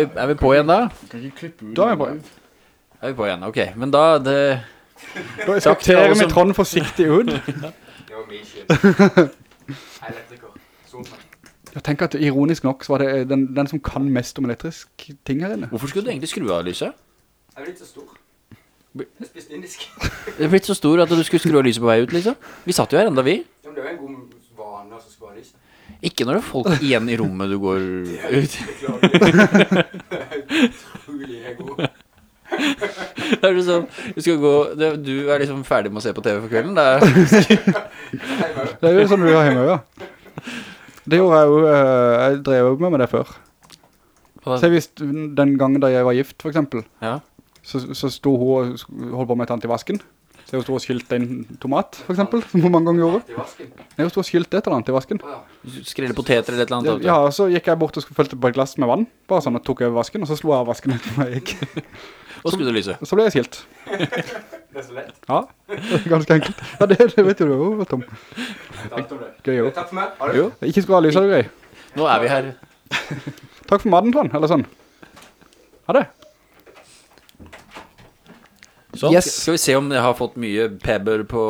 vi, er vi på igjen da? Kan ikke klippe ut. Da er vi på. igjen. Er vi på igjen, ok. Men da, det... Da til mitt hånd vi som- Trond forsiktig ut. Det var min skyld. Elektriker. Jeg tenker at ironisk nok så var det den, den som kan mest om elektrisk ting her inne. Hvorfor skulle du egentlig skru av lyset? Jeg er litt så stor. Jeg spiste indisk. Det er blitt så stor at du skulle skru av lyset på vei ut, liksom. Vi satt jo her enda vi. Ja, men det var en god vane å skru av lyset. Ikke når det er folk igjen i rommet du går ut. Det er sånn, du skal gå, det, du er liksom ferdig med å se på TV for kvelden. Det er, Det er jo sånn du har hjemme, ja. Det gjorde jeg jo, eh, jeg drev jo med med det før. Jeg visste den gangen da jeg var gift, for eksempel, ja. så, så sto hun og holdt på med et annet i vasken. Så er jo og skilt en tomat, for eksempel, som hun mange ganger gjorde. I vasken. jo sto og skilt et eller annet i vasken. Skrille. Skrelle poteter eller et eller annet. Ja, og så gikk jeg bort og følte på et glass med vann, bare sånn og tok over vasken, og så slo jeg av vasken etter meg gikk. Og skulle lyse. Så ble jeg skilt. Det er så lett. Ja, det er ganske enkelt. Ja, det, det vet du jo, Tom. Gøy jo. Takk for meg. Ha det. Ikke skru av lyset, er gøy. nå er vi her. Takk for maten, Trond, eller sånn. Ha det. Sånn, Yes. skal vi se om jeg har fått mye pebber på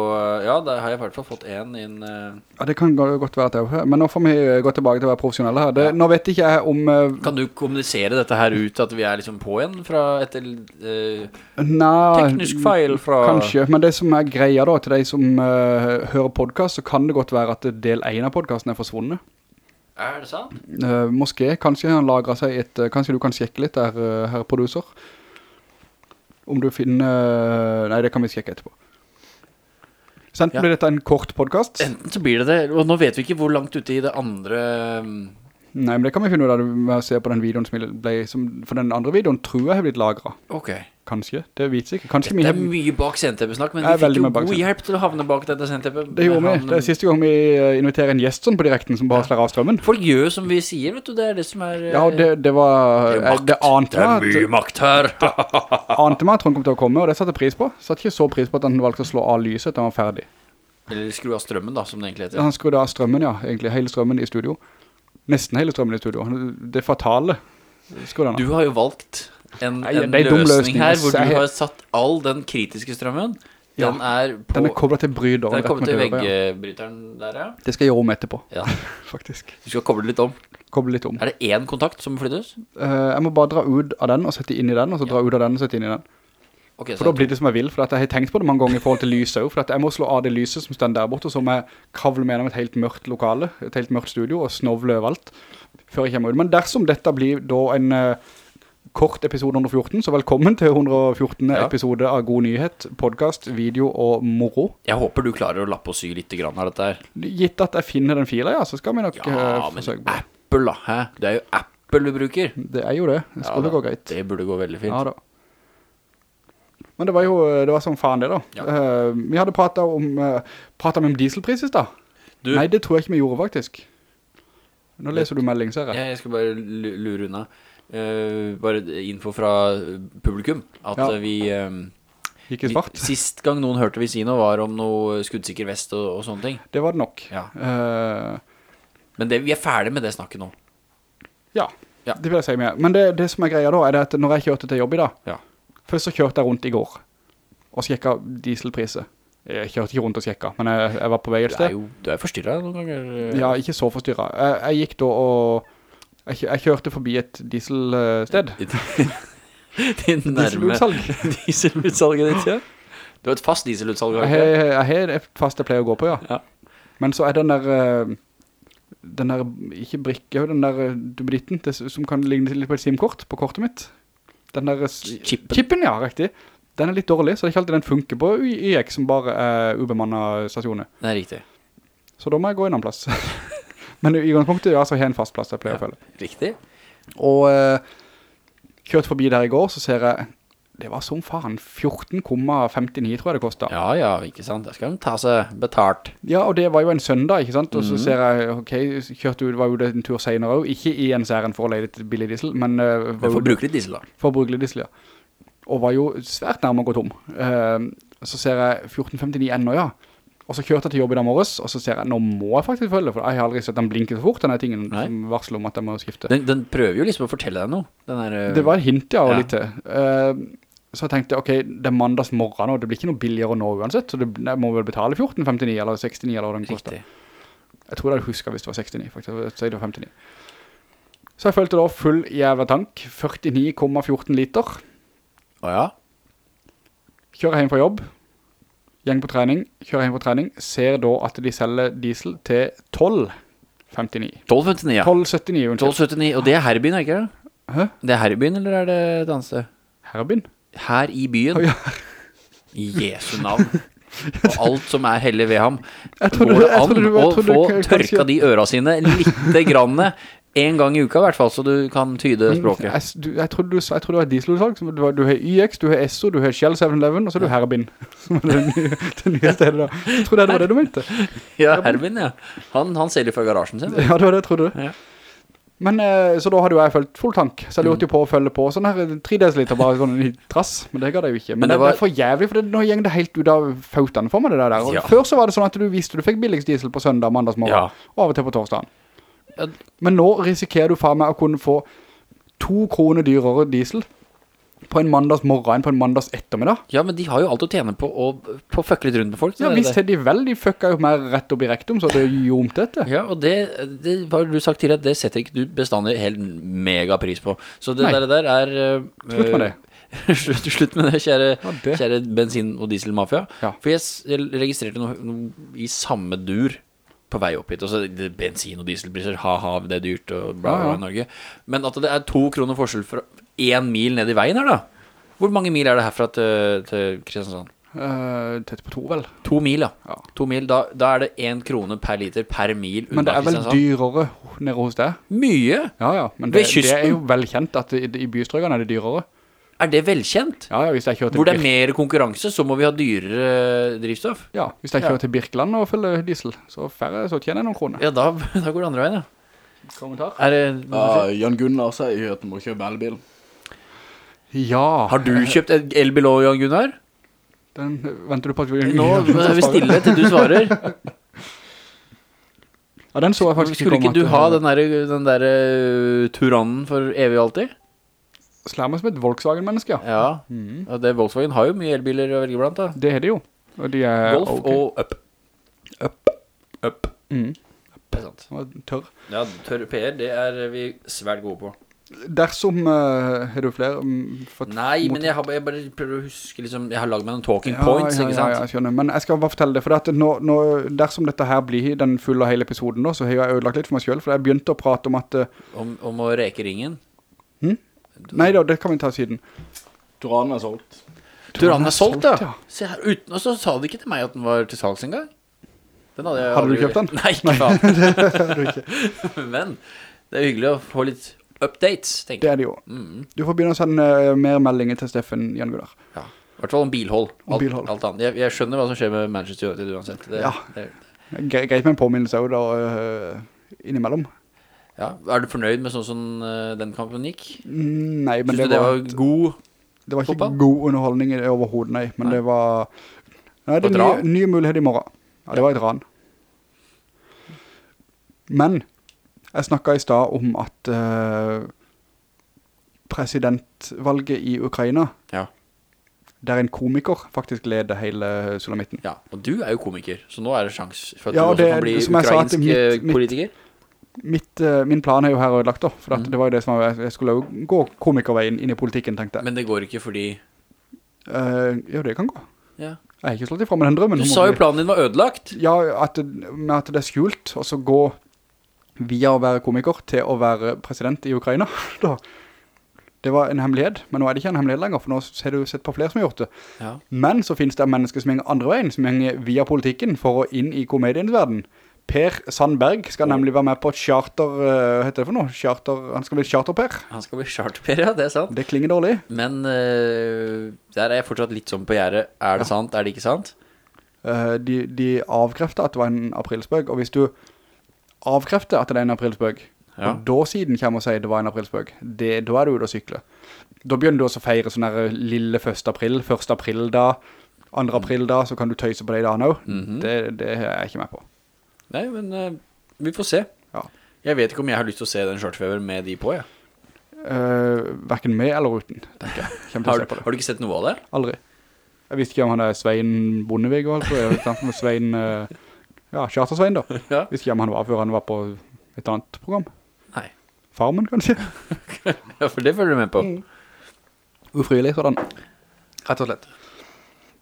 Ja, da har jeg i hvert fall fått en inn uh... Ja, det kan godt være at jeg Men nå får vi eh, gå tilbake til å være profesjonelle her. Det, Nå vet ikke jeg om uh... Kan du kommunisere dette her ut At vi er liksom på igjen Fra etter uh, Nei, teknisk feil fra Kanskje, men det som er greia da til de som eh, hører podcast, så kan det godt være at del 1 av podcasten er forsvunnet. Er det sant? Uh, Moské, kanskje han lagret seg et, eh, kanskje du kan sjekke litt der, eh, herr producer. Om du finner, nei det kan vi sjekke etterpå. Så enten Ja. blir dette en kort podcast, Enten så blir det det Og nå vet vi ikke hvor langt ute i det andre mm, nei, men det kan vi finne ut av med å se på den videoen som ble, som, for den andre videoen tror jeg har blitt lagret. Ok Kanskje, det viser ikke. Kanskje Det er mye bak CNTP-snakk Men vi fikk jo god hjelp til å havne bak dette sentepet. det gjorde vi. Det er siste gang vi eh, inviterer en gjest sånn på direkten som bare slår av strømmen. Folk gjør som vi sier, vet du Det er det som er Ja, det, det var, Det eh, det ante Det er mye makt her ante meg at Trond kom til å komme, og det satte pris på. Satte ikke så pris på at han valgte å slå av lyset da han var ferdig. Eller skru av strømmen da, som det egentlig Ja, heter han skrudde av strømmen, ja, egentlig, hele strømmen i studio. Nesten hele strømmen i studio. Det fatale. Du har jo valgt en, en en løsning her. Hvor du har satt all den kritiske strømmen Ja. Den er på Den er koblet til bryderen. Den er koblet til ja. veggbryteren der, ja Det skal jeg gjøre om etterpå, Ja, faktisk. du skal koble litt om Koble litt om. Er det én kontakt som flyttes? Uh, jeg må bare dra ut av den og sette inn i den, og så dra ut av den og sette inn i den. Okay, For da blir det som jeg vil, for jeg har tenkt på det mange ganger i forhold til lyset også, for jeg må slå av det lyset som stender der borte, og så må jeg kravle med gjennom et helt mørkt lokale, et helt mørkt studio, og snovle overalt, før jeg kommer ut. Men dersom dette blir da en eh, kort episode 114, så velkommen til 114. Ja. episode av God Nyhet, podcast, video og moro. Jeg håper du klarer å lappe og sy litt grann av dette her Gitt at jeg finner den filen, ja, så skal vi nok Ja, eh, men forsøke på det. Apple da, hæ? Det er jo Apple du bruker Det er jo det, det skulle ja, gå greit. Det burde gå veldig fint Ja da. Men det var jo, det var sånn faen det da. Ja. Eh, vi hadde pratet om, uh, pratet om dieselpris da. Du- Nei, det tror jeg ikke vi gjorde faktisk. Nå leser du melding, ser jeg. Ja, jeg skal bare lure unna Eh, Bare info fra publikum At Ja. vi eh, Gikk i svart. Sist gang noen hørte vi si noe Var om noe skuddsikker vest og, og sånne ting Det var det nok. Ja. uh, Men det, vi er ferdige med det snakket nå ja, Ja. det vil jeg si med. Men det, det som er greia da, er at når jeg kjørte til jobb i dag, Ja. først så kjørte jeg rundt i går, og sjekket dieselpriser. Jeg kjørte ikke rundt og sjekket, men jeg, jeg var på vei et sted. Du er jo du er forstyrret noen ganger. Ja, ikke så forstyrret. Jeg, jeg gikk da og... Jeg, jeg kjørte forbi et dieselsted. Dieselutsalg. Dieselutsalget ditt, ja Du har et fast dieselutsalg har du ikke? jeg har et fast jeg pleier å gå på, ja. Ja. Men så er den der, eh, den der, ikke brikke, den der eh, dubbeditten, det som kan ligne litt på et SIM-kort på kortet mitt. Den der s- Chippen. Chippen, ja, riktig. Den er litt dårlig, så det er ikke alltid den funker på YX som bare er ubemannet stasjoner. Det er riktig Så da må jeg gå en annen plass. Men i utgangspunktet, ja, så har jeg en fast plass jeg pleier å følge. Riktig Og uh, kjørt forbi der i går, så ser jeg, det var som faen, 14,59 tror jeg det kostet. Ja, ja, ikke sant Det skal de ta seg betalt Ja, og det var jo en søndag, ikke sant? Og så ser jeg, ok, kjørte ut, var jo det en tur senere også, ikke i en særen for å leie litt billig diesel, men uh, Men forbrukelig diesel da for å bruke litt diesel, ja. Og var jo svært nærmere å gå tom. Uh, så ser jeg 14,59 ennå, ja. Og så kjørte jeg til jobb i dag morges, og så ser jeg, nå må jeg faktisk følge, for jeg har aldri sett den blinke så fort, denne tingen Nei. som varsler om at jeg må skifte. Den, den prøver jo liksom å fortelle deg noe. Den der, eh, Det var et hint, ja, og Ja. litt til. Uh, så jeg tenkte, ok, det er mandags morgen, og det blir ikke noe billigere nå uansett, så det, jeg må vel betale 14,59 eller 69 eller hva den koster. Riktig. Jeg tror jeg husker hvis det var 69, faktisk. så det var 59. Så jeg følte da full jævla tank, 49,14 liter. Åja. Kjører hjem fra jobb, gjeng på trening, kjører hjem på trening, ser da at de selger diesel til 12,59. 12,59 ja. 12,79, unnskyld. 12,79, og det er her i byen, er ikke det? Hæ? Det er her i byen, eller er det et annet sted? Herbin? Her i byen. Oh, ja. I Jesu navn. Og alt som er hellig ved ham. Går det an å få tørka de øra sine litte grann en gang i uka i hvert fall, så du kan tyde språket. Jeg, du, jeg, trodde du, jeg tror det var et dieselutsalg. Du, har- du har YX, du har Esso, du har Shell 7-Eleven, og så har du Herbin. Som er det nye, det nye stedet da. Jeg trodde det var det du mente. Ja, Herbin, ja. Han, han selger fra garasjen sin. Ja, det var det jeg trodde. Ja. Men eh, så da hadde jo jeg følt full tank, så jeg lurte jo på å følge på sånn her 3 dl bare sånn i trass, men det ga det jo ikke. Men, Men det, det var- for jævlig, for det, nå gjeng det helt ut av fautene for meg det der. Ja. Før så var det sånn at du visste du fikk billigst diesel på søndag, mandagsmorgen, Ja. og av og til på torsdagen. Men nå risikerer du faen meg å kunne få to kroner dyrere diesel på en mandagsmorgen enn på en mandags ettermiddag. Ja, men de har jo alt å tjene på å på fucke litt rundt med folk. Ja, visst er de vel, de fucka jo mer rett opp i rektum, så det er jo omt dette. Ja, og det, det har du sagt tidligere, det setter ikke du bestandig helt megapris på. Så det Nei. der, der er... Uh, Slutt med det. slutt, slutt med det, kjære, Ja, det. kjære bensin- og dieselmafia. Ja. For jeg registrerte noe, noe i samme dur på vei opp hit. Og så det- bensin- og dieselpriser, ha-ha, det er dyrt og bla bla bla Norge. Men at det er to kroner forskjell fra én mil ned i veien her da. Hvor mange mil er det herfra til, til Kristiansand? Uh, tett på to, vel. To mil, ja. Ja. To mil, da, da er det én krone per liter per mil Men det er vel dyrere nede hos deg? Mye! Ja, ja, men det, det er jo velkjent at i, i bystrøkene er det dyrere. Er det velkjent? Ja, ja, hvis jeg kjører til Hvor det er mer konkurranse, så må vi ha dyrere drivstoff. Ja, hvis jeg Ja. kjører til Birkeland og følger diesel, så færre, så tjener jeg noen kroner. Ja, da, da går det andre veien, ja. Kommentar? Er det, Ja, Jan Gunnar sier at du må kjøpe elbil. Ja. har du kjøpt elbil også, Jan Gunnar? Den, venter du på at vi... Nå er vi stille til du svarer. Ja, den så jeg faktisk Skulle ikke komme du ha den der, den der uh, Turanen for evig og alltid? Slår meg som et Volkswagen-menneske, ja. Ja. mm. Og det, Volkswagen har jo mye elbiler å velge blant da. Det er det jo. Og de er Golf okay. og Up. Up. Up. Mhm. Det er sant. Var tørr. Ja, tørr PR, det er vi svært gode på. Dersom, uh, har du flere um, Nei, men jeg, har, jeg bare prøver å huske liksom, Jeg har laget meg noen talking Ja, points, ja, ja? Ja, jeg skjønner. Men jeg skal bare fortelle det, for at nå, nå, dersom dette her blir den fulle hele episoden da, så har jeg ødelagt litt for meg selv, for jeg begynte å prate om at, uh, Om, om å reke ringen. Nei da, det kan vi ta siden. Turanen er solgt. Turanen er solgt, ja. ja. Se her, uten, og så sa du ikke til meg at den var til salgs engang. Den hadde jeg Hadde du kjøpt den? Nei, ikke faen. Men det er hyggelig å få litt updates, Det tenker jeg. er det jo. Mm, Du får begynne å sende eh, mer meldinger til Steffen Jan Gunnar. ja. I hvert fall om bilhold. Om Alt, bilhold. alt annet. Jeg, jeg skjønner hva som skjer med Manchester United uansett. Det, Ja. det, Gre- Greit med en påminnelse også da, eh, innimellom. Ja. Er du fornøyd med sånn som eh, den kampen gikk? Mm, Nei, men Synes det det var, var god? det var ikke fotball? god underholdning overhodet, nei. Men Nei. det var... Nei, det er nye, nye muligheter i morgen. Ja, det var et ran. Men, jeg snakket i sted om at uh, presidentvalget i Ukraina, Ja. der en komiker faktisk leder hele sulamitten. ja. Og du er jo komiker, så nå er det sjans for at Ja, du også det- kan bli ukrainsk mitt- politiker. mitt- politiker. Mitt, eh, min plan er jo her ødelagt da, for Mm. det var jo det som var, jeg skulle jo gå komikerveien inn i politikken, tenkte jeg. Men det går ikke fordi... Uh, ja, det kan gå. Ja. Jeg har ikke slått ifra med den drømmen. Du sa jo planen din var ødelagt. Ja, at, med at det er skjult, og så gå via å være komiker til å være president i Ukraina. Da. Det var en hemmelighet, men nå er det ikke en hemmelighet lenger, for nå har du sett på flere som har gjort det. Ja. Men så finnes det mennesker som henger andre veien, som henger via politikken for å inn i komediens verden. Per Sandberg skal nemlig være med på et charter, eh, hva heter det for noe? Charter, han skal bli charter-Per. Han skal bli charterper, ja, det er sant. Det klinger dårlig. Men uh, der er jeg fortsatt litt sånn på gjerdet. Er det sant, er det ikke sant? Uh, de, de avkrefter at det var en aprilspøk, og hvis du avkrefter at det er en aprilspøk, Ja. og da siden kommer og sier det var en aprilspøk, det, da er du ute å sykle. Da begynner du også å feire sånn der lille 1. april, 1. april da, 2. april da, så kan du tøyse på de dagene også. -hmm. det, det er jeg ikke med på. Nei, men eh, vi får se. Ja. Jeg vet ikke om jeg har lyst til å se den shortfever med de på, jeg. Uh, hverken med eller uten, tenker jeg. Har, har du ikke sett noe av det? Aldri. Jeg visste ikke om han er Svein Bondevig, og alt, tror jeg. Jeg med Svein, uh, ja, Kjartasvein da. Ja. Visste ikke om han var før han var på et annet program. Nei. Farmen, kanskje? Ja, for det følger du med på. Ufrivillig, sådan. Rett og slett.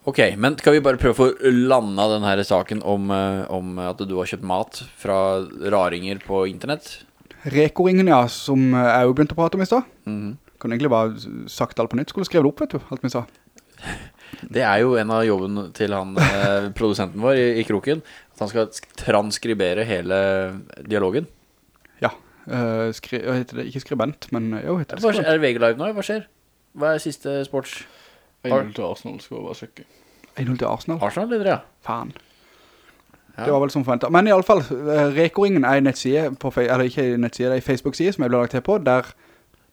Ok, men skal vi bare prøve å få landa den her saken om, eh, om at du har kjøpt mat fra raringer på internett? Rekoringen, ja, som jeg jo begynte å prate om i sted. Mhm. Kan egentlig bare sagt alt på nytt. Skulle skrevet det opp, vet du, alt vi sa. Det er jo en av jobben til han eh, produsenten vår i, i kroken, at han skal transkribere hele dialogen. Ja, uh, skri, heter det? Ikke skribent, men jo, heter det skribent. er det VG Live nå? Hva skjer? Hva er siste sports? 1-0 til Arsenal skal bare sjekke. 1-0 til Arsenal. Arsenal leder, ja. Faen. Ja. Det var vel som forventet. Men i alle fall, eh, Rekoringen er en nettside på, eller ikke i nettside, det er en Facebook-side som jeg ble lagt til på, der,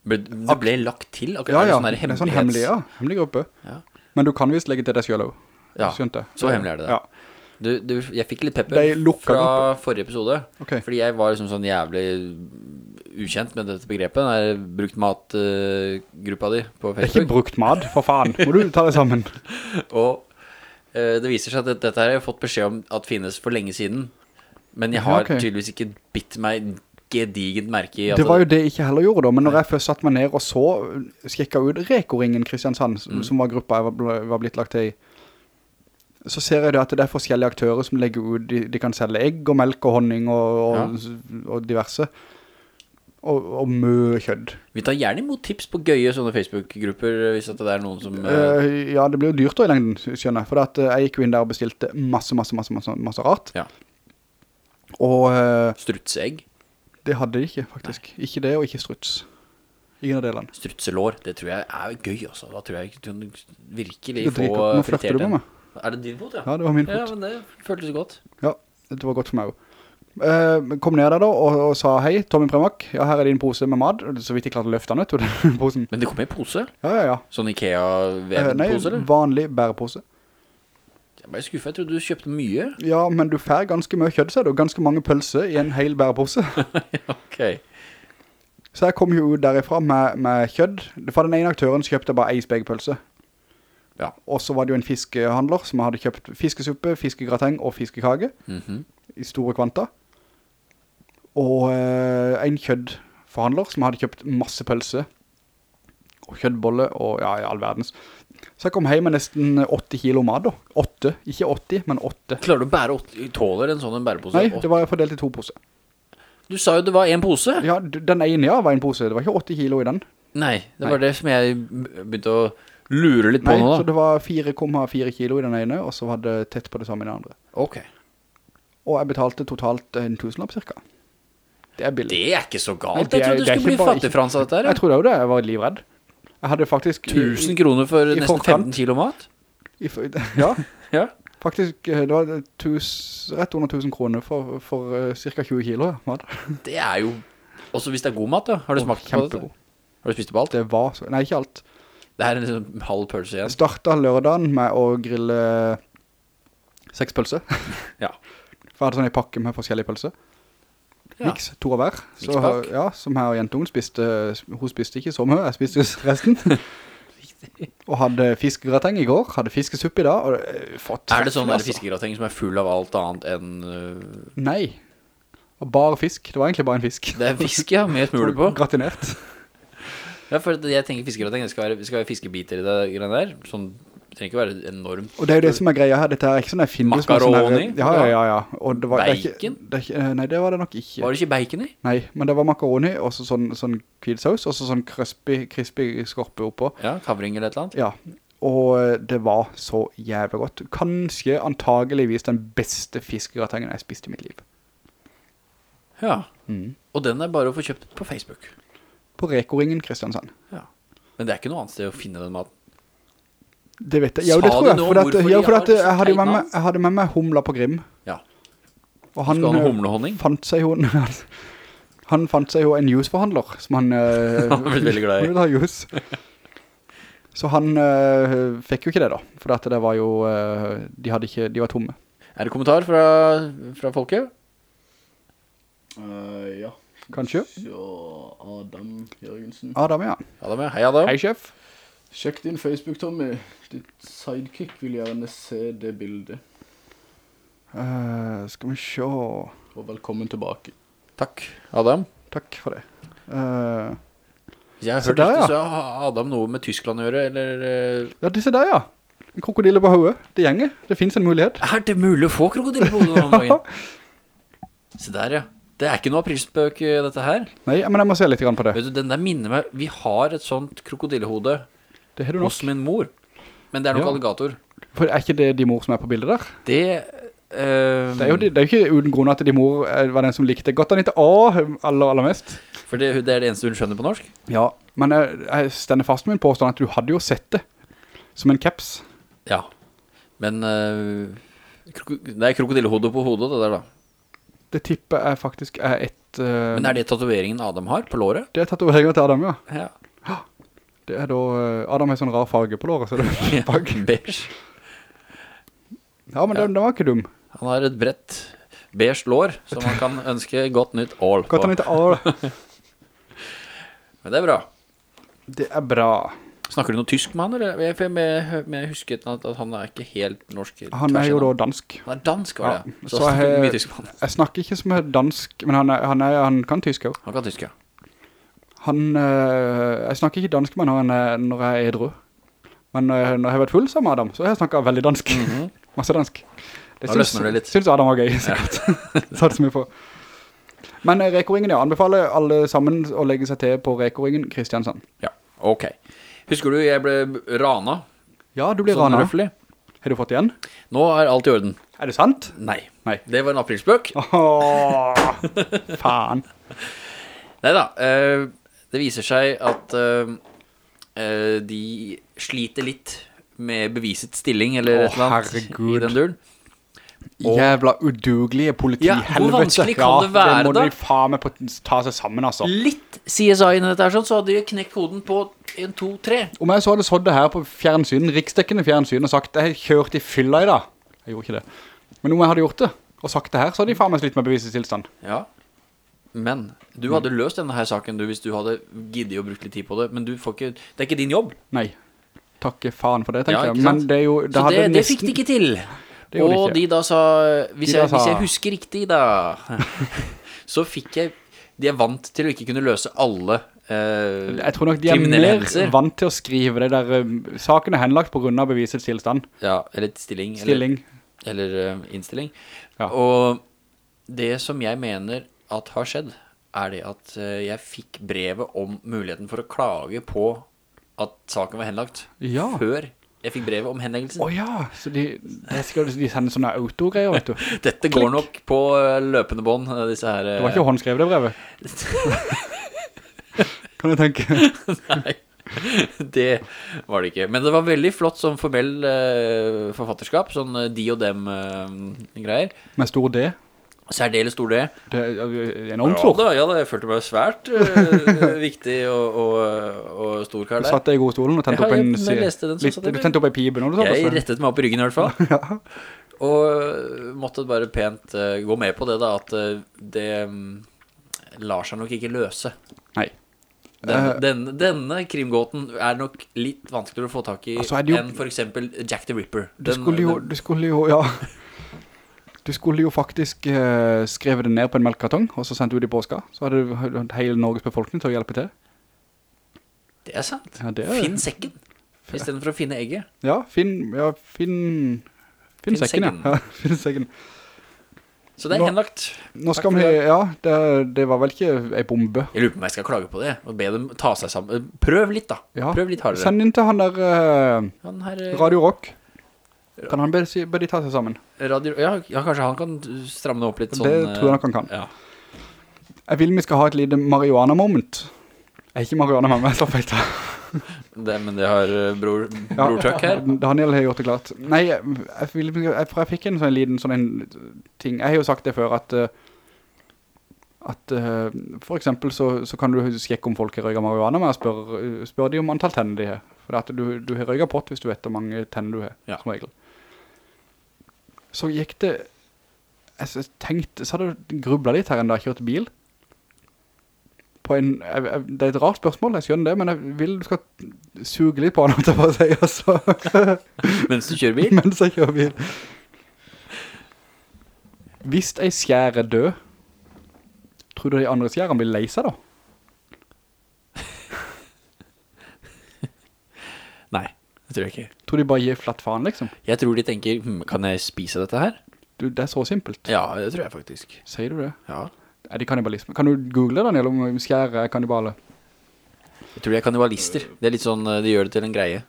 Ble, det ble lagt til? Akkurat, ja, ja, det er en sånn hemmelig, ja, hemmelig gruppe. Ja. Men du kan visst legge til deg selv også. Ja, Skjønte. så hemmelig er det det. Ja, Du, du, jeg fikk litt pepper fra gruppe. forrige episode, okay. fordi jeg var liksom sånn jævlig ukjent med dette begrepet, Er brukt mat-gruppa di på Det er ikke brukt mat, for faen. Må du ta det sammen? Og uh, det viser seg at dette, her har jeg fått beskjed om at finnes for lenge siden, men jeg Ja, har tydeligvis ikke bitt meg gedigent merke i Altså. Det var jo det jeg ikke heller gjorde da, men når jeg først satt meg ned og så, skikket ut Rekoringen Kristiansand, Mm. som var gruppa jeg var, var blitt lagt til i, så ser jeg det at det er forskjellige aktører som legger ut, de, de kan selge egg og melk og honning og, og, og diverse, og, og mø kjødd. Vi tar gjerne imot tips på gøye sånne Facebook-grupper hvis det er noen som eh, Eh, ja, det blir jo dyrt da i lengden, skjønner jeg, for at eh, jeg gikk jo inn der og bestilte masse, masse, masse, masse, masse rart. Ja. Og Uh, Strutsegg? det hadde de ikke, faktisk. Ikke det, og ikke struts. Ingen av delene. strutselår, det tror jeg er gøy altså. Da tror jeg du kan virkelig Det fritert få. Nå flørter du på meg. Er det din fot, ja? Ja, det var min Ja, men det føltes godt. Ja, det var godt for meg også. Eh, kom ned der da og, og sa hei, Tommy Premak, ja, her er din pose med mat. Så vidt jeg klarte å løfte den, ut. Men det kom i pose? Ja, ja, ja. Sånn Eh, nei, eller? vanlig bærepose. Jeg ble skuffet, jeg trodde du kjøpte mye. Ja, men du fær ganske mye kjødd, ser du. Ganske mange pølser i en hel bærepose. Ok. Så jeg kom jo derifra med, med kjødd. For den ene aktøren så kjøpte jeg bare ei spekepølse. Ja. Og så var det jo en fiskehandler som hadde kjøpt fiskesuppe, fiskegrateng og fiskekage Mhm. i store kvanta. Og eh, en kjøddforhandler som hadde kjøpt masse pølse og kjøddbolle og ja, i all verdens. Så jeg kom hjem med nesten 80 kilo mat da. 8, ikke 80, men 8. Klarer du å bære åtte, tåler en sånn en bærepose? Nei, det var fordelt i to poser. Du sa jo det var en pose. Ja, den ene ja var en pose. Det var ikke 80 kilo i den. Nei, det Nei. var det som jeg begynte å lure litt på Nei, nå så det var 4,4 kilo i den ene, og så var det tett på det samme i den andre. Ok. Og jeg betalte totalt en tusenlapp cirka. Det er billig. Det er ikke så galt. det Jeg trodde du det skulle bli fattig frans av dette her. Jeg trodde jo det, jeg var livredd. Jeg hadde faktisk... 1000 kroner for nesten forkant. 15 kilo mat? I, ja, Ja. faktisk, eh, det var tus, rett under 1000 kroner for, for uh, cirka 20 kilo mat. Det er jo... Også hvis det er god mat da. Har du smakt på det? Har du spist på alt? Det var så... Nei, ikke alt. Det er en liksom halv pølse igjen. Jeg startet lørdagen med å grille seks pølser. Ja. For jeg hadde sånn en pakke med forskjellige pølser. Ja. To av hver. Så, ja, som her og jentungen spiste, hun spiste ikke så mye, jeg spiste resten. og hadde fiskegrateng i går, hadde fiskesupp i dag, og uh, fått Er det sånn altså. fiskegrateng som er full av alt annet enn... Uh... Nei. Bare fisk, det var egentlig bare en fisk. Det er fisk, ja, med smule på. Gratinert. Ja, for jeg tenker fiskegrateng, det skal være, det skal være fiskebiter i det greiene der. Sånn, trenger ikke være enormt. Og det er jo det som er greia her, dette er ikke sånn jeg finner er sånn her- Ja, ja, ja, ja. Og det var, Bacon? Det ikke, det, nei, det var det nok ikke. Var det ikke bacon i? Nei, men det var makaroni, og så sånn, sånn kvidsaus, og så sånn crispy, crispy skorpe oppå. Ja, kavring eller et eller annet. Ja, og eh, det var så jævlig godt. Kanskje antageligvis den beste fiskegratengen jeg spiste i mitt liv. Ja. Mm. Og den er bare å få kjøpt på Facebook. På Rekoringen Kristiansand. Ja. Men det er ikke noe annet sted å finne den maten. Det vet jeg. Ja, det tror jeg. For at, ja, for at jeg, hadde med jeg hadde med meg humla på Grim. Ja. Og han han ha eh, humlehonning? fant seg jo han fant seg jo en juiceforhandler som han, eh, Han ble veldig glad i. Han ville ha juice. Så han eh, fikk jo ikke det da, for at det var jo, eh, de hadde ikke, de var tomme. Er det kommentar fra, fra folket? Uh, ja. Kanskje? Så Adam Jørgensen. Adam, ja. Adam, ja. Hei Adam. Hei, sjef. Sjekk din Facebook, Tommy. Ditt sidekick vil gjerne se det bildet. Eh, skal vi se. Og velkommen tilbake. Takk, Adam. Takk for det. Eh, jeg har Så hørt der, ja. så har Adam noe med Tyskland å gjøre, eller... eh, ja, disse der, ja. En krokodille på hodet. Det gjenger. Det finnes en mulighet. Er det mulig å få krokodille på hodet noen dagen? Se der, ja. Det er ikke noe aprilspøk, eh, dette her. Nei, men jeg må se litt grann på det. Vet du, den der minner meg, vi har et sånt krokodillehode Det har du nok. hos min mor. Men det er nok Ja. alligator. For er ikke det de mor som er på bildet der? Det... Um, Det er jo, det er jo ikke uden grunn at de mor eh, var den som likte godt han ikke å, aller, aller mest. For det, det er det eneste hun skjønner på norsk. Ja, men jeg, jeg stender fast med min påstand at du hadde jo sett det som en caps. Ja. Men uh, det er krokodillehodet på hodet, det der da. Det tipper jeg faktisk er et... Uh, Men er det tatueringen Adam har på låret? Det er tatueringen til Adam, ja. Ja. Det er da... eh, Adam har sånn rar farge på låret, så det er bak. Beige. Ja, men den, den var ikke dum. Han har et bredt beige lår, som man kan ønske godt nytt år på. Godt nytt år. Men det er bra. Det er bra. Snakker du noe tysk med han, eller? For jeg, jeg husket at, han er ikke helt norsk. Han er jo da dansk. Han er dansk, var det. Ja, Så, så jeg- han. Jeg snakker ikke som er dansk, men han, er, han, er, han kan tysk også. Han kan tysk, ja. Han, eh, jeg snakker ikke dansk med han når, er- når jeg er edru. Men eh, når jeg har vært full sammen med Adam, så har jeg snakket veldig dansk. Masse dansk. Det syns, litt. syns Adam var gøy, sikkert. Satser mye på. Men Rekoringen, Reko-ringen, ja, anbefaler alle sammen å legge seg til på Rekoringen Kristiansand. Ja, ok. Husker du jeg ble rana? Ja, du ble Sånn rana. røffelig. Har du fått igjen? Nå er alt i orden. Er det sant? Nei. Nei. Det var en aprilspøk. Åh, faen. Neida, eh, det viser seg at eh, de sliter litt med beviset stilling, eller Å, et eller annet herregud. i den duren. Jævla udugelige politi, Ja, hvor vanskelig kan det være, da? det må da? de faen meg ta seg sammen, altså. Litt CSI inni dette her sånn, så hadde de knekt koden på 1, 2, 3. Om jeg så hadde sådd det her på fjernsyn, riksdekkende fjernsyn, og sagt, jeg kjørte kjørt i fylla i dag. Jeg gjorde ikke det. Men om jeg hadde gjort det, og sagt det her, så hadde de faen meg slitt med bevisets tilstand. Ja. Men du hadde løst denne her saken du, hvis du hadde giddet å bruke litt tid på det. Men ikke, det er ikke din jobb. Nei. Takke faen for det, tenker Ja, jeg. Men det er jo, det Så det, det, det fikk de ikke til. Og ikke. de da sa hvis, De da jeg, hvis jeg husker riktig, da Så fikk jeg De er vant til å ikke kunne løse alle eh, Jeg tror nok de er mer vant til å skrive det der um, Saken er henlagt på grunn av bevisets tilstand. Ja, eller stilling. Stilling. Eller, eller eh, innstilling. Ja. Og det som jeg mener at har skjedd, er det at eh, jeg fikk brevet om muligheten for å klage på at saken var henlagt Ja. før jeg fikk brevet om henleggelsen. Å ja, så de, sikkert de sender sånne autogreier, vet du. Dette går nok på eh, løpende bånd, eh, disse her Det var ikke håndskrevet det brevet. kan du tenke? Nei, det var det ikke. Men det var veldig flott sånn formell forfatterskap, sånn de og dem greier. Med stor D. Særdeles stor det. Det eh, enormt Ja ja da, jeg følte meg svært uh, viktig og, og, og stor kar Du satt deg i godstolen og tente Ja, opp en, jeg- den, litt, du tente opp en pibe nå? Jeg rettet meg opp i ryggen i hvert fall. Og måtte bare pent uh, gå med på det da, at uh, det um, lar seg nok ikke løse. Nei. Den, Eh, den, denne krimgåten er nok litt vanskeligere å få tak i Altså, jo- enn for eksempel Jack the Ripper. Du Den- skulle jo, du skulle jo, ja Du skulle jo faktisk uh, skrevet det ned på en melkkartong Og så sendte du det i påska Så hadde du hatt hele Norges befolkning til å hjelpe til Det er sant. Ja, det er- Finn sekken. I stedet for å finne egget. Ja, finn, ja, finn Finn, Finn sekken, sekken. ja. Finn sekken Så det er henlagt. Nå skal vi, ja det, det var vel ikke en bombe Jeg lurer på om jeg skal klage på det, og be dem ta seg sammen. Prøv litt da. ja. Prøv litt hardere. Send inn til han der uh, Han her, eh, Radio Rock Kan han si- de ta seg sammen radio, ja, ja, kanskje han kan stramme opp litt sånn. Det eh, tror jeg nok han kan Ja. Jeg vil vi skal ha et lite marihuana-moment Jeg er ikke marihuana-moment meg, så feit Det, men det har eh, bror, bror Chuck her. Daniel har gjort det klart. Nei, jeg, jeg, vil, jeg, for jeg fikk en sånn liten sånn en ting. Jeg har jo sagt det før at eh, at uh, for eksempel så, så kan du sjekke om folk har røyget marihuana med å spør, spør de om antall tenner de har. For du, du har røyga pott hvis du vet hvor mange tenner du har, Ja. som regel. Så gikk det, jeg tenkte, så hadde jeg grublet litt her enn da jeg kjørte bil. På en, jeg, jeg, det er et rart spørsmål, jeg skjønner det, men jeg vil du skal suge litt på den, for å si, altså, Mens du kjører bil? mens jeg kjører bil. Hvis ei skjære er død, tror du de andre skjærene blir lei seg da? Nei, det tror jeg ikke. Tror de bare gir flatt faen, liksom? Jeg tror de tenker, hm, kan jeg spise dette her? Du, det er så simpelt. Ja, det tror jeg faktisk. Sier du det? Ja. Er det kannibalisme? Kan du google det, Daniel, om skjære kannibale? Jeg tror de er kannibalister. Det er litt sånn, eh, de gjør det til en greie.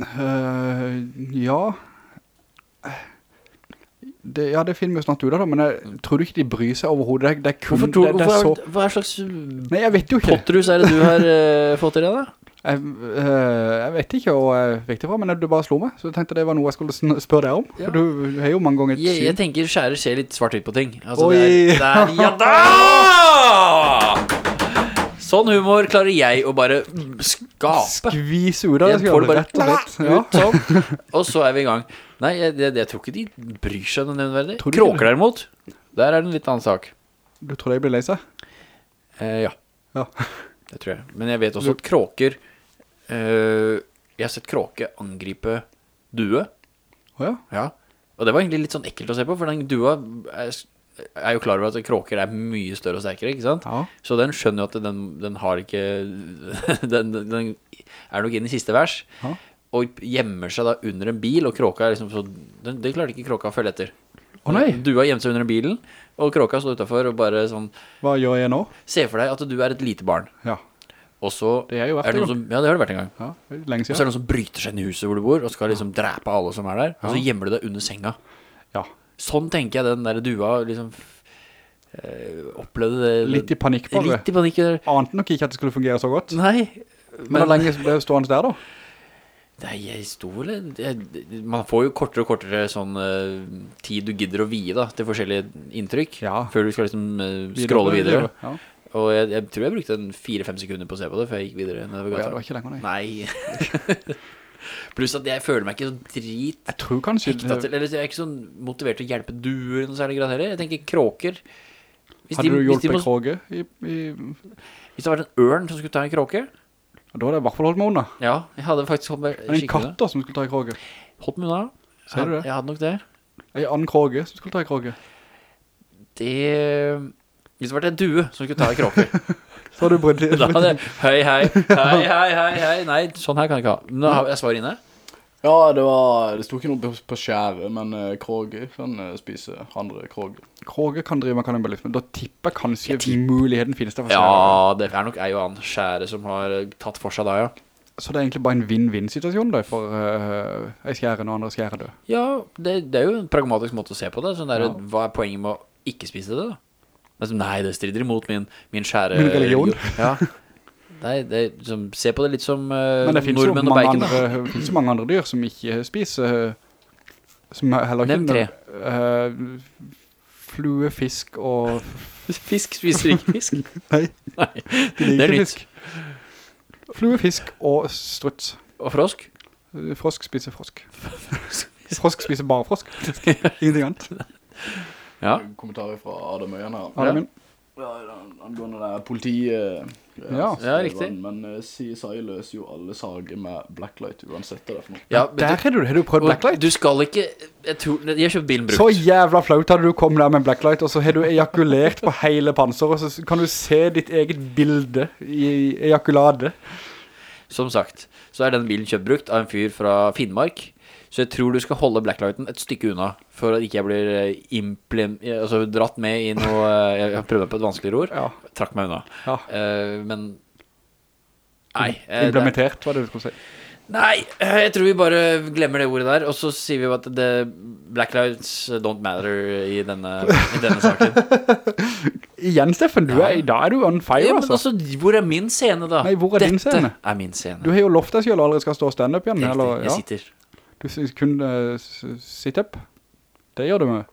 Uh, ja. Det, ja, det finner vi jo snart ut av da, men jeg tror du ikke de bryr seg overhovedet. Det, det er kun... Hvorfor tror, det, det er så... hva slags Nei, jeg vet jo ikke. potterhus er det du har uh, fått til det da? Jeg, øh, jeg vet ikke hvor jeg fikk det fra, men du bare slo meg. Så jeg tenkte det var noe jeg skulle spørre deg om. Ja. For du har jo mange ganger et Jeg, jeg tenker skjærer ser litt svart ut på ting. Altså, Oi. Der, er, er, ja da! Sånn humor klarer jeg å bare skape. Skvise ut av det, skal jeg rett og slett. Ja. ut sånn, og så er vi i gang. Nei, jeg, jeg, tror ikke de bryr seg noe nevnverdig. Kråker derimot, der er det en litt annen sak. Du tror jeg blir lei seg? Eh, ja, Ja. det tror jeg. Men jeg vet også at kråker, jeg har sett kråke angripe due. Åja. Ja, og det var egentlig litt sånn ekkelt å se på, for den dua er, er jo klar over at kråker er mye større og sterkere, ikke sant? Ja. Så den skjønner jo at den, den har ikke den, den er nok inn i siste vers Ja. Og gjemmer seg da under en bil Og kråka er liksom så den, Det klarte ikke kråka å følge etter Å nei, Dua gjemte seg under bilen Og kråka stod utenfor og bare sånn hva gjør jeg nå? Se for deg at du er et lite barn Ja, Og så det er jo er det noen som Ja, det har det vært en gang Ja, lenge siden. Og så er det noen som bryter seg inn i huset hvor du bor Og skal liksom drepe alle som er der Og så gjemmer du deg under senga Ja, Sånn tenker jeg den der dua liksom øh, Opplevde det litt i panikk bare. Litt i panikk Ante nok ikke at det skulle fungere så godt. Nei Men hvor lenge ble du stående der da? Nei, jeg sto vel Man får jo kortere og kortere sånn uh, tid du gidder å vie da Til forskjellige inntrykk Ja. Før du skal liksom uh, scrolle videre Ja, Og jeg, jeg tror jeg brukte en 4-5 sekunder på å se på det Før jeg gikk videre. Nedover Å ja, det var ikke lenger, nei. Nei. Pluss at jeg føler meg ikke så drit Jeg tror kanskje... til Eller jeg er ikke sånn motivert til å hjelpe duer Noe særlig grad heller. Jeg tenker kråker. Hvis Hadde de, du hjulpet må, Kroge i, i... hvis det var en ørn som skulle ta en kråke? Da hadde jeg i hvert fall holdt meg unna. Ja, jeg hadde faktisk holdt meg Men en skikkelig katt da som skulle ta en kråke? Holdt meg unna? Ser du det? Jeg hadde nok det En annen kråke som skulle ta en kråke? Det Hvis det var en due som skulle ta i kråke Så hadde du brydd Da hadde jeg Hei, hei, hei, hei, hei, hei Nei, sånn her kan jeg ikke ha Nå har jeg svar inne Ja, det var Det sto ikke noe på, på skjæret, men uh, Kroge kan uh, spise andre Kroge. Kroge kan drive med kannibalisme. Da tipper jeg kanskje Jeg tipper- muligheten finnes der for skjæret. Ja, det er nok ei og annen skjære som har eh, tatt for seg da, ja Så det er egentlig bare en vinn-vinn-situasjon da, for uh, ei skjære når andre skjære død. Ja, det, det er jo en pragmatisk måte å se på det Sånn der, Ja. hva er poenget med å ikke spise det da? Altså, nei, det strider imot min, min skjære Min religion. Ja. Nei, det liksom, se på det litt som uh, Men det finnes jo, mange bacon andre, finnes jo mange andre dyr som ikke spiser eh, Som heller ikke Nevn tre. uh, Flue, fisk og Fisk spiser ikke fisk. Nei, Nei, de det er nytt. fisk. Flue, fisk og struts. Og frosk? Frosk spiser frosk. Frosk spiser bare frosk. Ingenting annet Ja, Kommentarer fra Adam Øyen her. Adam Ja, angående det her politiet. Ja. Ja, riktig. Men uh, CSI løser jo alle sager med blacklight, uansett det er for noe. ja Der har du, har du prøvd blacklight Du skal ikke Jeg, tror, jeg har kjøpt bilen brukt Så jævla flaut hadde du kommet der med blacklight Og så har du ejakulert på hele panser Og så kan du se ditt eget bilde I ejakulade Som sagt Så er den bilen kjøpt brukt Av en fyr fra Finnmark Så jeg tror du skal holde blacklighten Et stykke unna For at ikke jeg blir eh, implem, Altså dratt med i noe eh, Jeg har prøvd på et vanskeligere ord. Ja, Trakk meg unna. Ja. Uh, Men Nei det- Implementert, var det du skulle si? Nei, jeg tror vi bare glemmer det ordet der Og så sier vi jo at det, Black lives don't matter i denne, i denne saken. Igjen, Steffen, du er, da er du on fire, ja, men altså. altså, hvor er min scene da? Nei, hvor er din Dette scene? er min scene. Du har jo lovt deg selv aldri skal stå stand-up igjen, Riktig, eller? jeg sitter Du s- kun uh, sit-up. Det gjør du med.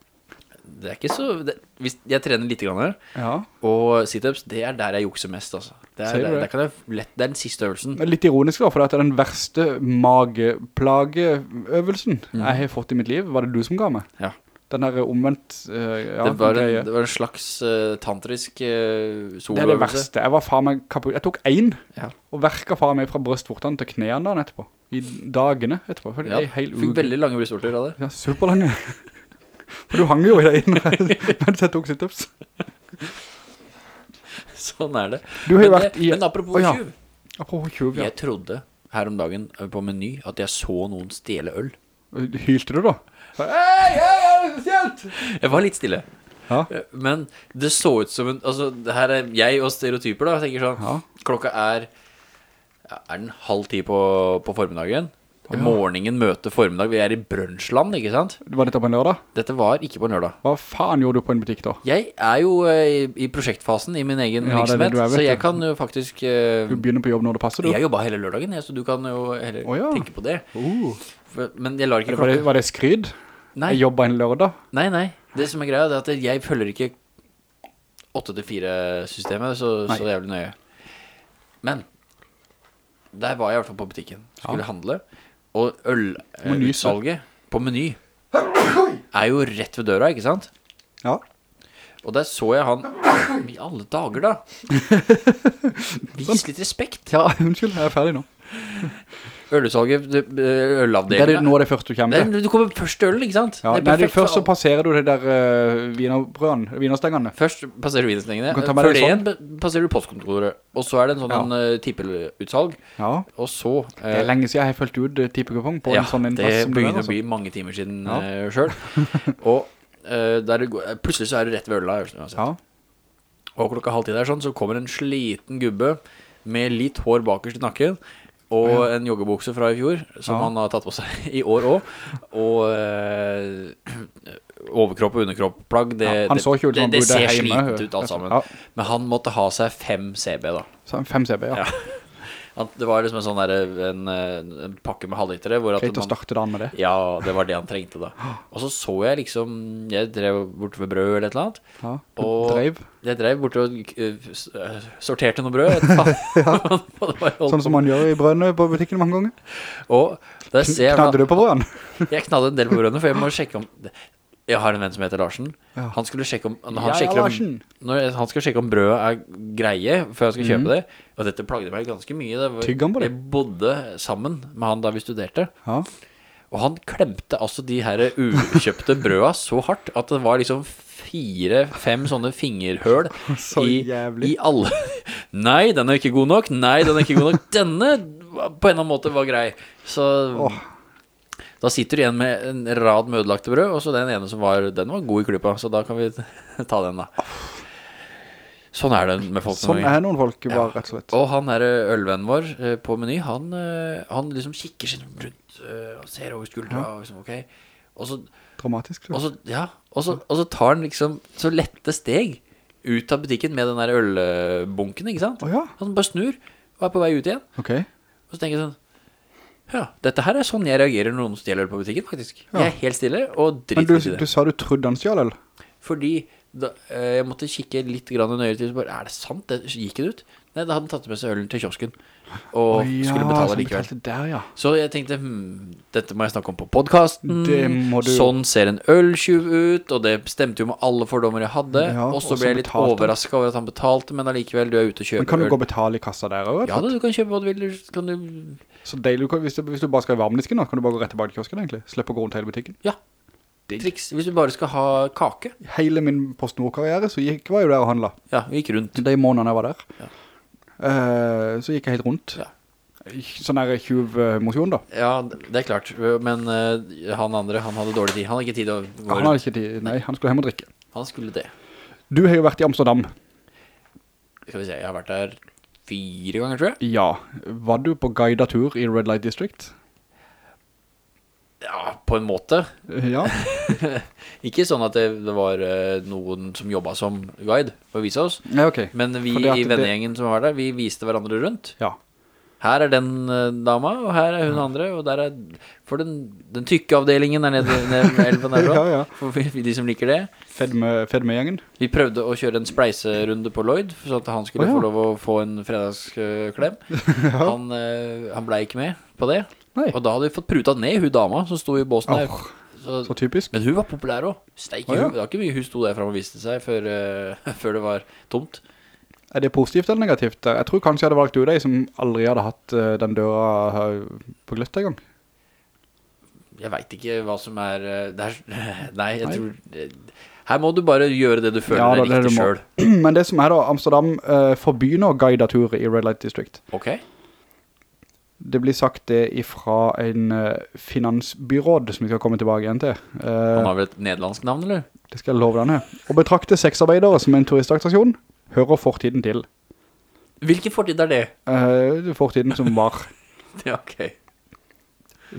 det er ikke så det, hvis Jeg trener litt grann her Ja. Og sit-ups, det er der jeg jukser mest altså. det, er, der, det? der jeg lett, det er den siste øvelsen Litt ironisk da, for det er den verste mageplageøvelsen jeg har fått i mitt liv. Var det du som ga meg? Ja. Den der omvendt uh, ja, det, var en, det var en slags uh, tantrisk uh, Det er det verste. Jeg var faen meg. Jeg tok en, Ja. og verket faen meg fra brystvortene til knærne dagen etterpå. I dagene etterpå. For Ja, fikk veldig lange brystvorter av det Ja, superlange. For du hang jo i deg mens jeg tok situps. Sånn er det Du har men, vært i... men apropos ja. tjuv Apropos tjuv, ja. Jeg trodde her om dagen eh, på meny At jeg så noen stjele øl Hylte du da? Hei, hei, spesielt? Jeg var litt stille Ja. Eh, Men det så ut som en Altså, det her er jeg og stereotyper da tenker sånn Ja. Klokka er Er den halv ti på, på formiddagen ja. Morgenen møter formiddag Vi er i brunsjland, ikke sant? Var dette på en lørdag? Dette var ikke på en lørdag Hva faen gjorde du på en butikk da? Jeg er jo eh, i, i prosjektfasen i min egen Ja, virksomhet er, Så jeg kan jo faktisk uh, Du begynner på jobb når det passer, du? Jeg jobba hele lørdagen, så du kan jo heller oh, ja. tenke på det. Uh. Men jeg lar ikke Var det, klokka var det skryd? Nei, Jeg jobber en lørdag. nei, nei. Det som er greia, det er at jeg følger ikke 8-4-systemet så, så jævlig nøye. Men der var jeg i hvert fall på butikken. Skulle handle. Og ølutsalget på meny er jo rett ved døra, ikke sant? Ja. Og der så jeg han I alle dager, da! Vis litt respekt. Ja, unnskyld, jeg er ferdig nå. Er det, ølavdelingen nå er det først du kommer til. Du kommer først til ølen, ikke sant? Ja, Det nei, det, først så passerer du det der uh, vinerbrøn, vinerstengene. Først passerer du vinerstengene. Du Før det sånn. igjen sånn. passerer du postkontoret. Og så er det en sånn Ja. eh, tippelutsalg. Ja, Og så det er lenge siden jeg har følt ut uh, tipekupong på ja, en sånn en plass som det begynner å bli altså. mange timer siden Ja. uh, selv. og eh, der plutselig så er det rett ved øla. uansett. Ja, Og klokka halv ti der sånn, så kommer en sliten gubbe med litt hår bakerst i nakken. Og en joggebukse fra i fjor, som Ja. han har tatt på seg i år òg. Og øh, overkropp og underkropp-plagg. Det, Ja, han så han det, det ser slitent ut alt sammen. Ja. Men han måtte ha seg fem CB, da. så fem CB, ja. Ja. Han, det var liksom en sånn der, en, en pakke med halvlitere. Hvor at Greit å starte dagen med det. Ja, det var det han trengte, da. Og så så jeg liksom Jeg drev bort ved brød eller et eller annet. Ja, Og- drev? Jeg drev bort og uh, sorterte noe brød. holdt Sånn som man gjør i brødene på butikken mange ganger. Og der ser jeg Knadde du på brødene? Jeg knadde en del på brødene, for jeg må sjekke om Jeg har en venn som heter Larsen. Ja. Han skulle sjekke om han, ja, sjekker om, Larsen. når han skal sjekke om brødet er greie før jeg skal kjøpe det Og dette plagde meg ganske mye. Det var, Tygg han på det? Jeg bodde sammen med han da vi studerte. Ja. Og han klemte altså de her ukjøpte brøda så hardt at det var liksom fire-fem sånne fingerhøl Så i, jævlig. i alle Nei, den er ikke god nok. Nei, den er ikke god nok. Denne på en eller annen måte var grei. Så Åh. Da sitter du igjen med en rad med ødelagte brød, og så den ene som var Den var god i klypa, så da kan vi ta den, da. Sånn er det med folk. Sånn er noen folk bare, rett og slett. Og han der eh, ølvennen vår eh, på Meny, han, eh, han liksom kikker seg rundt og ser over skuldra og liksom, ok. Og så, Dramatisk. og så, ja, og så, og så tar han liksom så lette steg ut av butikken med den der ølbunken, ikke sant? Oh, ja, Han bare snur og er på vei ut igjen. Okay. Og så tenker jeg sånn, ja, dette her er sånn jeg reagerer når noen stjeler øl på butikken, faktisk. Ja. Jeg er helt stille og Men du, det. Men du det. sa du trodde han stjal øl? Fordi da, eh, jeg måtte kikke litt grann nøyere til, så bare, er det sant? Det, gikk det ut? Nei, da hadde han tatt med seg ølen til kiosken, og oh, ja, skulle betale likevel. Der, ja. Så jeg tenkte, hm, dette må jeg snakke om på podcasten. Du- Sånn ser en øltjuv ut, og det stemte jo med alle fordommer jeg hadde. Ja, og så ble jeg litt overrasket over at han betalte, men allikevel, du er ute og kjøper øl. Men kan du gå og betale i kassa der også? Ja, da, du kan kjøpe hva du vil. Kan du... Så deilig, hvis du, hvis du bare skal i varmdisken da, kan du bare gå rett tilbake til kiosken egentlig. Slipp å gå rundt hele butikken. Ja. Triks. Hvis du bare skal ha kake. Hele min PostNord-karriere så gikk, var jeg jo der og handlet. Ja, vi gikk rundt. De månedene jeg var der. Ja. Eh, så gikk jeg helt rundt. Ja. Sånn der tjuv-mosjon da. Ja, det er klart. Men eh, han andre, han hadde dårlig tid. Han hadde ikke tid å gå Han hadde ikke tid, nei, han skulle hjem og drikke. Han skulle det. Du har jo vært i Amsterdam. Skal vi se, jeg har vært der fire ganger, tror jeg. Ja, var du på guidet tur i Red Light District? Ja, på en måte. Eh, Ja, Ikke sånn at det, det var eh, noen som jobbet som guide for å vise oss. Nei, ok. Men vi i i det- som var der, vi viste hverandre rundt. Ja. Her er den eh, dama, og her er hun andre, og der er For den, den tykke avdelingen der nede ved elven der, Ja, ja. for de som liker det. Fedme, fedmegjengen. Vi prøvde å kjøre en spleiserunde på Lloyd, så at han skulle oh, ja. få lov å få en fredagsklem. han, eh, han ble ikke med på det. Nei. Og da hadde vi fått pruta ned hun dama som sto i båsen. Åh, Så, så typisk. men hun var populær også. Steik, Å, ja. det var ikke mye hun sto der frem og viste seg før, uh, før det var tomt. Er det positivt eller negativt? Jeg tror kanskje jeg hadde valgt ut deg som aldri hadde hatt eh, den døra på gløtt en gang. Jeg vet ikke hva som er eh, er, Nei, jeg Nei. tror eh, Her må du bare gjøre det du føler Ja, er riktig selv Men det som er da, Amsterdam uh, forbyr nå guideturer i Red Light District. Ok? Det blir sagt det ifra en finansbyråd som vi skal komme tilbake igjen til. Uh, Han har vel et nederlandsk navn, eller? det skal jeg love denne. Å betrakte sexarbeidere som en turistattraksjon hører fortiden til. Hvilken fortid er det? Uh, fortiden som var. Ja, ok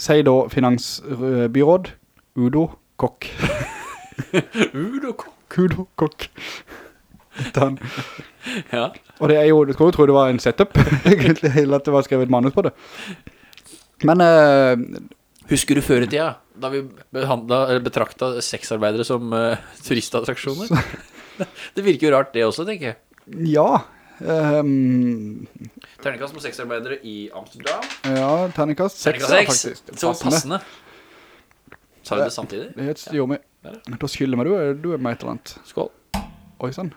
Sier da finansbyråd Udo Kokk. Udo Kokk Udo Kokk. Ja Og det er jo, du skulle tro det var en setup, egentlig, hele at det var skrevet manus på det. Men, Uh, Husker du før i tida Da vi betraktet sexarbeidere som uh, turistattraksjoner Det virker jo rart det også, tenker jeg ja, ehm, Terningkast med sexarbeidere i Amsterdam ja, terningkast 6 Terningkast 6 Så passende Sa vi det samtidig? Det heter gjorde Ja. Da skylder meg du, du er med et eller annet. Skål Oi, sånn.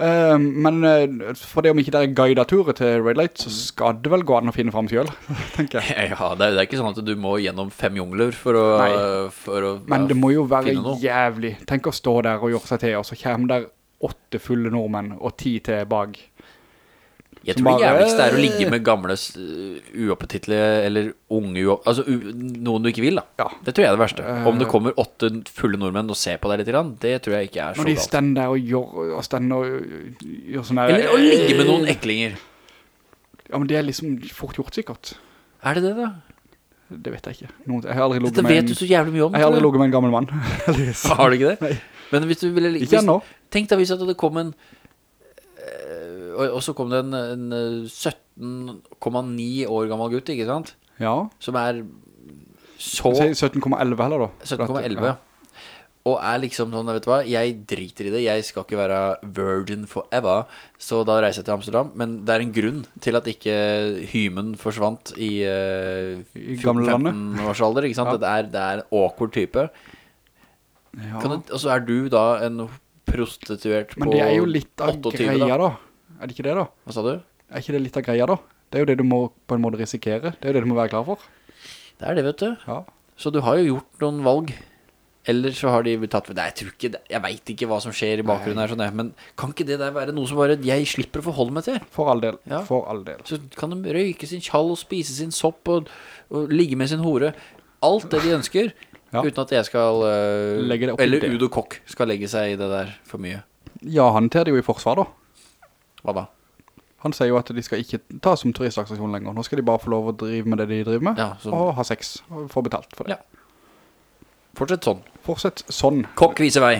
Ehm, men eh, for det om ikke det er guideturer til Red Light, så skal det vel gå an å finne frem selv, tenker jeg. Ja, det er, det er ikke sånn at du må gjennom fem jungler for å, for å Men det må jo være jævlig. Tenk å stå der og gjøre seg til, og så kommer der åtte fulle nordmenn og ti til bak. Jeg tror det jævligste er å ligge med gamle uh, uoppetittlige Eller unge. Altså noen du ikke vil da Ja. Det tror jeg er det verste Eh. Om det kommer åtte fulle nordmenn og ser på deg litt Det tror jeg ikke er så Når de galt stender der og gjør, og stender og gjør sånn der Eller å ligge med noen eklinger Ja, men det er liksom fort gjort sikkert. Er det det da? Det vet jeg ikke. Noen, jeg har aldri ligget med vet en, med gammel mann. Har du ikke det? Nei. Men hvis du ville Ikke ennå. Tenk deg hvis det kom en eh, og, så kom det en, en eh, 17,9 år gammel gutt, ikke sant? Ja. Som er så 17,11 heller da. 17,11 ja. Og er liksom sånn, vet du hva Jeg driter i det, jeg skal ikke være virgin forever Så da reiser jeg til Amsterdam Men det er en grunn til at ikke hymen forsvant I, uh, I gamle landet. 15 års alder Ikke sant? Ja. Det, er, det er en awkward type Ja. du, Og så er du da en prostituert på Men det er jo litt av 28 greia da. da. Er det ikke det da? Hva sa du? Er ikke det litt av greia da? Det er jo det du må på en måte risikere. Det er jo det du må være klar for. Det er det, vet du Ja. Så du har jo gjort noen valg Eller så har de blitt tatt Nei, jeg tror ikke det Jeg vet ikke hva som skjer i bakgrunnen her sånn. Men kan ikke det der være noe som bare Jeg slipper å forholde meg til For all del. Ja. For all del. Så kan de røyke sin kjall og spise sin sopp og, og ligge med sin hore. Alt det de ønsker, Ja. uten at jeg skal uh, Eller. Udo Kokk skal legge seg i det der for mye. Ja, han tar det jo i forsvar da. Hva da? Han sier jo at de skal ikke ta som turistaksasjon lenger. Nå skal de bare få lov å drive med det de driver med, Ja, så... og ha sex, og få betalt for det. Ja. Fortsett sånn. Fortsett sånn. Kokk viser vei.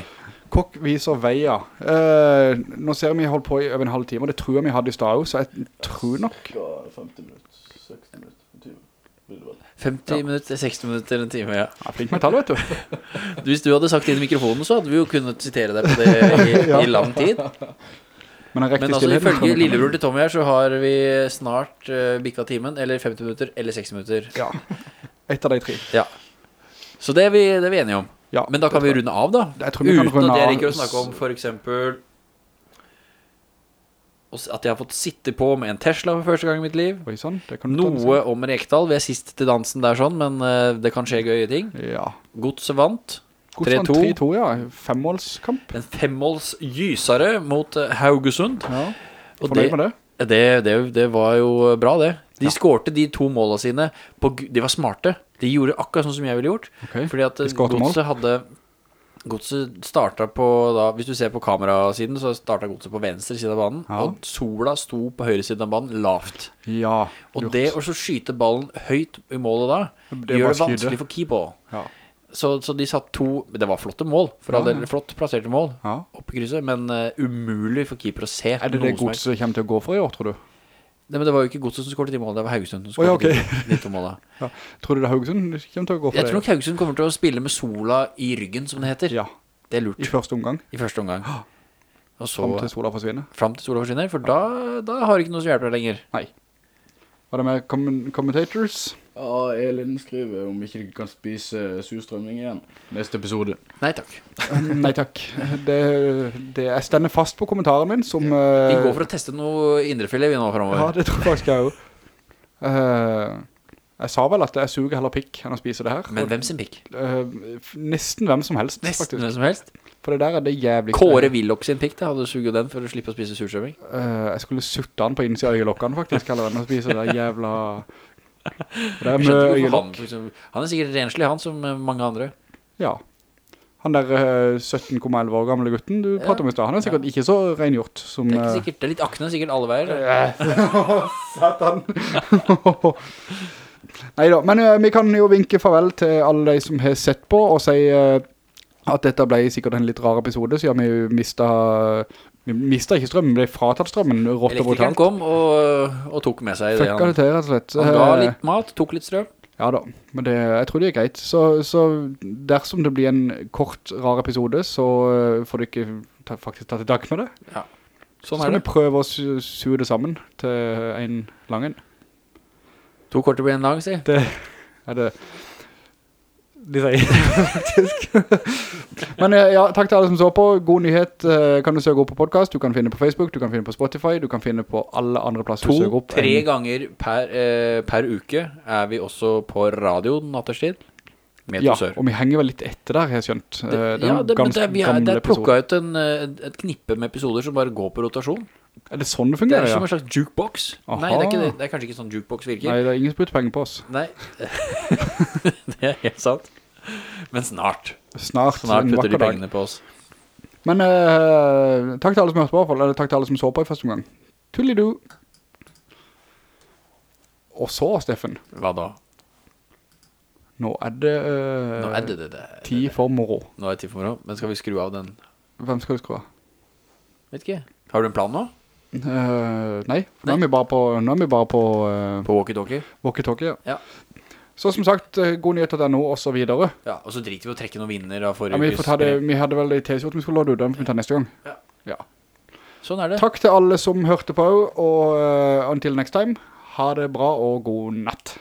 Kokk viser vei, ja. Eh, nå ser vi holdt på i over en halv time, og det tror jeg vi hadde i stad også, så jeg tror nok... Ja, 50 minutter, 60 minutter, en time. Blir 50 minutter, 60 minutter, en time, ja. Ja, flink med tall, vet du. Hvis du hadde sagt det inn i mikrofonen, så hadde vi jo kunnet sitere deg på det i, Ja. i lang tid. Men Men altså, ifølge lillebror til Tommy her, så har vi snart uh, bikka timen, eller 50 minutter, eller 60 minutter. Ja, et av de tre. Ja. Så det er vi, det er vi enige om. Ja, Men da kan vi runde av da. Jeg tror vi kan Uten at jeg liker å snakke om for eksempel At jeg har fått sitte på med en Tesla for første gang i mitt liv. Oi, sånn, det kan du Noe om Rekdal. Vi er sist til dansen der sånn Men uh, det kan skje gøye ting. Ja. Godset vant Godstand 3-2. 3-2, ja. Femmålskamp. En femmåls gysere mot eh, Haugesund Ja. Fornøyd det, med det? det, det, det var jo bra det De skårte de to målene sine på, De var smarte De gjorde akkurat sånn som jeg ville gjort Ok. Fordi at Godse. Godset hadde Godset startet på da, Hvis du ser på kamerasiden Så startet Godset på venstre siden av banen Ja. Og sola sto på høyre siden av banen Lavt Ja. Og det å så skyte ballen høyt i målet da Det Gjør det vanskelig for keeper Ja. Så, så de satt to Det var flotte mål For all Ja, del ja. flott plasserte mål ja. opp i krysset Men uh, umulig for keeper å se Er det det som godset kommer til å gå for i år, tror du? Nei, men det var jo ikke Godset som skåret i mål, det var Haugesund som Å, ja, okay. de, de to målene. Tror du det er Haugesund kommer til å gå for Jeg det? tror nok Haugesund kommer til å spille med sola i ryggen, som det heter. Ja, Det er i første omgang. i første omgang. Og så Frem til sola forsvinner. frem til sola forsvinner, for da, da har ikke noe som hjelper deg lenger. Nei. Var det med commentators? Ja, Elin skriver om ikke du kan spise surstrømming igjen. Neste episode. Nei takk. Nei takk. Det, det, jeg stender fast på kommentaren min som... Vi eh, går for å teste noe indrefilet vi nå fremover. Ja, det tror jeg faktisk jeg også. Uh, jeg sa vel at jeg suger heller pikk enn å spise det her. Men hvem sin pikk? Uh, nesten hvem som helst, Nesten faktisk. hvem som helst. For det der er det jævlig... Kåre Villok sin pikk, da. Hadde du suget den for å slippe å spise surstrømming? Uh, jeg skulle sutte den på innsida av øyelokkene, faktisk, heller enn å spise det jævla... Det er med øyelokk. han, han er sikkert renslig, han, som eh, mange andre. Ja. Han der eh, 17,11 år gamle gutten du Ja. prater om i sted, han er sikkert ikke så rengjort som... Det er eh, sikkert, det er litt akne, sikkert alle veier. Satan. Neida, men eh, vi kan jo vinke farvel til alle de som har sett på og si eh, at dette ble sikkert en litt rar episode, siden vi mistet, vi mistet ikke strømmen, ble fratatt strømmen rått og Elektrikeren brutalt. kom og, og tok med seg det. Fucka det Han, slett. han ga Eh, litt mat, tok litt strøm. Ja da, men det, jeg tror det er greit. Så, så dersom det blir en kort, rar episode, så eh, får du ikke ta, faktisk ta til dag med det. Ja, Sånn så skal det. vi prøve å su sue det sammen til en lang en. To korte blir en lang, si. Det er det de sier, faktisk. Men eh, ja, takk til alle som så på. God nyhet eh, kan du søke opp på podcast. Du kan finne på Facebook, du kan finne på Spotify, du kan finne på alle andre plasser du søker opp. To-tre en- ganger per, eh, per uke er vi også på radio natterstid. Med Ja, to sør. og vi henger vel litt etter der, har jeg skjønt. Det, Eh, det er ja, det, men det, vi er, det er plukket ut en, et knippe med episoder som bare går på rotasjon. Er det sånn det fungerer? Det er som en slags jukebox. Aha. Nei, det er, ikke det. er kanskje ikke sånn jukebox virker. Nei, det er ingen som putter penger på oss. Nei. det er helt sant. Men snart. Snart, Snart putter de dag. pengene på oss. Men uh, takk til alle som hørte på. Eller takk til alle som så på i første omgang. Tullidu. Og så, Steffen, Hva da? nå er det, uh, Nå er det det. det. tid for moro. Nå er det tid for moro. Men skal vi skru av den? Hvem skal vi skru av? Vet ikke. Har du en plan nå? Eh, nei, nå Nei. er vi bare på, nå er vi bare på uh, På walkie-talkie? walkie-talkie, ja. Ja. Så som sagt, uh, nå, og så videre. Ja, og så driter vi å trekke noen vinner av Ja, vi, det, vi hadde vel i T-skjorten vi skulle låde ut, den vi tar neste gang. Sånn er det. Takk til alle som hørte på, og uh, until next time, ha det bra og god natt.